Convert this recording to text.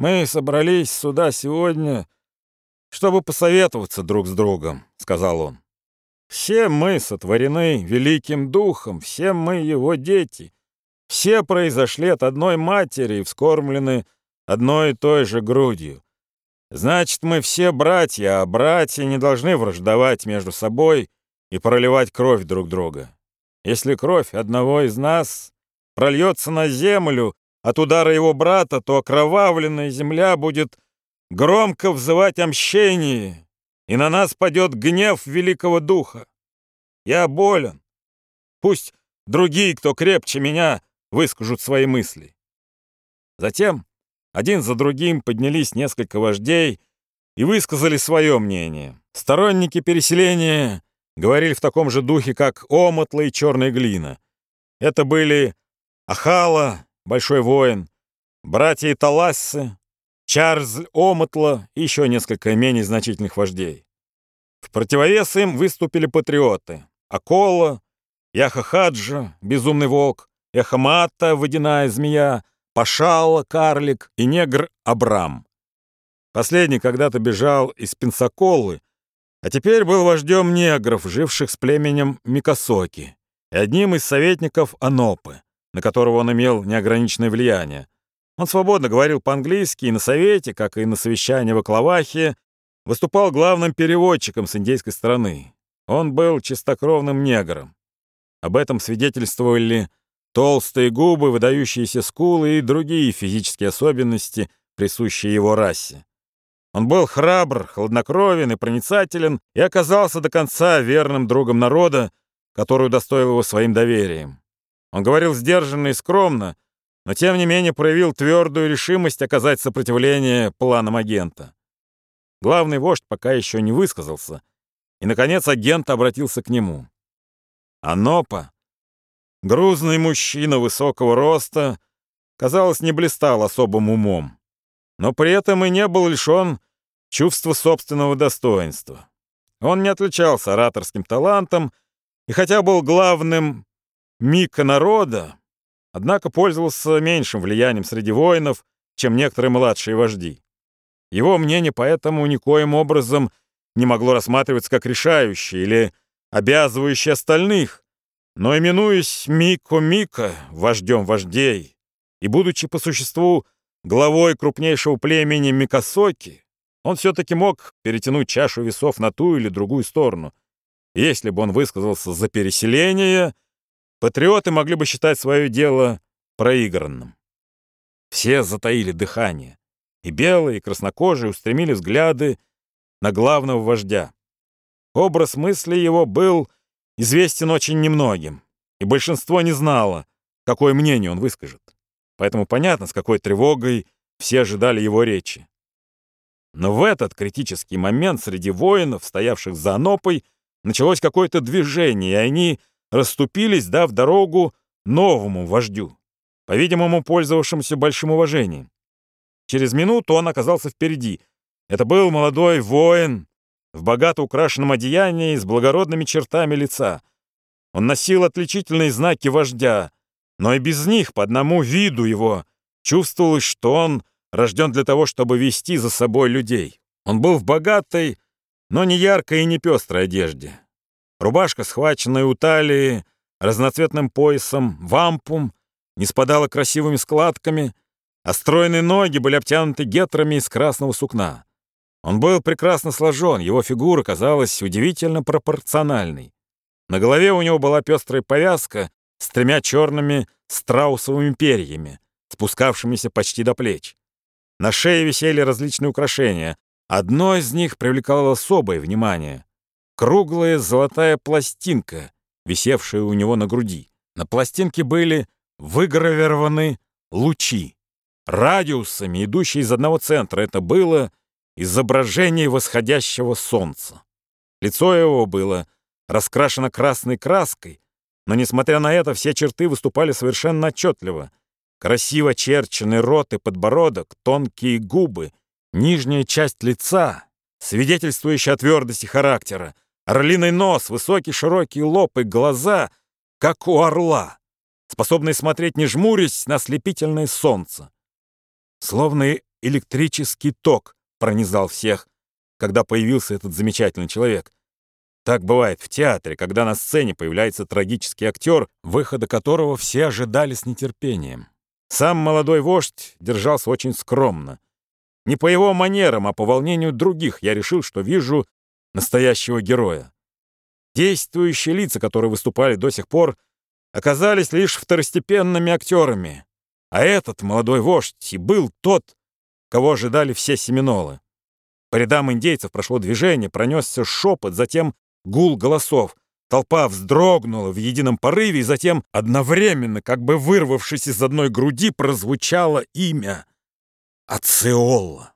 «Мы собрались сюда сегодня, чтобы посоветоваться друг с другом», — сказал он. «Все мы сотворены Великим Духом, все мы его дети. Все произошли от одной матери и вскормлены одной и той же грудью. Значит, мы все братья, а братья не должны враждовать между собой и проливать кровь друг друга. Если кровь одного из нас прольется на землю от удара его брата, то окровавленная земля будет громко взывать о мщении, и на нас падет гнев великого духа. Я болен. Пусть другие, кто крепче меня, выскажут свои мысли. Затем один за другим поднялись несколько вождей и высказали свое мнение. Сторонники переселения говорили в таком же духе, как Омотла и Черная Глина. Это были Ахала, Большой воин, братья Талассы, Чарльз Омотла и еще несколько менее значительных вождей. В противовес им выступили патриоты Акола, Яхахаджа, Безумный волк, Эхамата, Водяная змея, Пашала, Карлик и негр Абрам. Последний когда-то бежал из Пенсаколы, а теперь был вождем негров, живших с племенем Микосоки, и одним из советников Анопы, на которого он имел неограниченное влияние. Он свободно говорил по-английски и на совете, как и на совещании в Аклавахе, выступал главным переводчиком с индейской стороны. Он был чистокровным негром. Об этом свидетельствовали толстые губы, выдающиеся скулы и другие физические особенности, присущие его расе. Он был храбр, хладнокровен и проницателен и оказался до конца верным другом народа, который удостоил его своим доверием. Он говорил сдержанно и скромно, но тем не менее проявил твердую решимость оказать сопротивление планам агента. Главный вождь пока еще не высказался, и, наконец, агент обратился к нему. Анопа, грузный мужчина высокого роста, казалось, не блистал особым умом, но при этом и не был лишен чувства собственного достоинства. Он не отличался ораторским талантом, и хотя был главным Мика народа, однако пользовался меньшим влиянием среди воинов, чем некоторые младшие вожди. Его мнение поэтому никоим образом не могло рассматриваться как решающее или обязывающее остальных, но именуясь Мико Мика, вождем вождей, и будучи по существу главой крупнейшего племени Микосоки, он все-таки мог перетянуть чашу весов на ту или другую сторону. Если бы он высказался за переселение — Патриоты могли бы считать свое дело проигранным. Все затаили дыхание, и белые, и краснокожие устремили взгляды на главного вождя. Образ мысли его был известен очень немногим, и большинство не знало, какое мнение он выскажет. Поэтому понятно, с какой тревогой все ожидали его речи. Но в этот критический момент среди воинов, стоявших за Анопой, началось какое-то движение, и они расступились, дав дорогу новому вождю, по-видимому, пользовавшемуся большим уважением. Через минуту он оказался впереди. Это был молодой воин в богато украшенном одеянии с благородными чертами лица. Он носил отличительные знаки вождя, но и без них, по одному виду его, чувствовалось, что он рожден для того, чтобы вести за собой людей. Он был в богатой, но не яркой и не пестрой одежде. Рубашка, схваченная у талии, разноцветным поясом, вампум, не спадала красивыми складками, а стройные ноги были обтянуты гетрами из красного сукна. Он был прекрасно сложен, его фигура казалась удивительно пропорциональной. На голове у него была пестрая повязка с тремя черными страусовыми перьями, спускавшимися почти до плеч. На шее висели различные украшения. Одно из них привлекало особое внимание — круглая золотая пластинка, висевшая у него на груди. На пластинке были выгравированы лучи, радиусами, идущие из одного центра. Это было изображение восходящего солнца. Лицо его было раскрашено красной краской, но, несмотря на это, все черты выступали совершенно отчетливо. Красиво черченный рот и подбородок, тонкие губы, нижняя часть лица, свидетельствующая о твердости характера, Орлиный нос, высокий широкий лоб и глаза, как у орла, способные смотреть, не жмурясь, на слепительное солнце. Словно электрический ток пронизал всех, когда появился этот замечательный человек. Так бывает в театре, когда на сцене появляется трагический актер, выхода которого все ожидали с нетерпением. Сам молодой вождь держался очень скромно. Не по его манерам, а по волнению других я решил, что вижу настоящего героя. Действующие лица, которые выступали до сих пор, оказались лишь второстепенными актерами. А этот молодой вождь и был тот, кого ожидали все семинолы. По рядам индейцев прошло движение, пронесся шепот, затем гул голосов. Толпа вздрогнула в едином порыве, и затем одновременно, как бы вырвавшись из одной груди, прозвучало имя Ациола.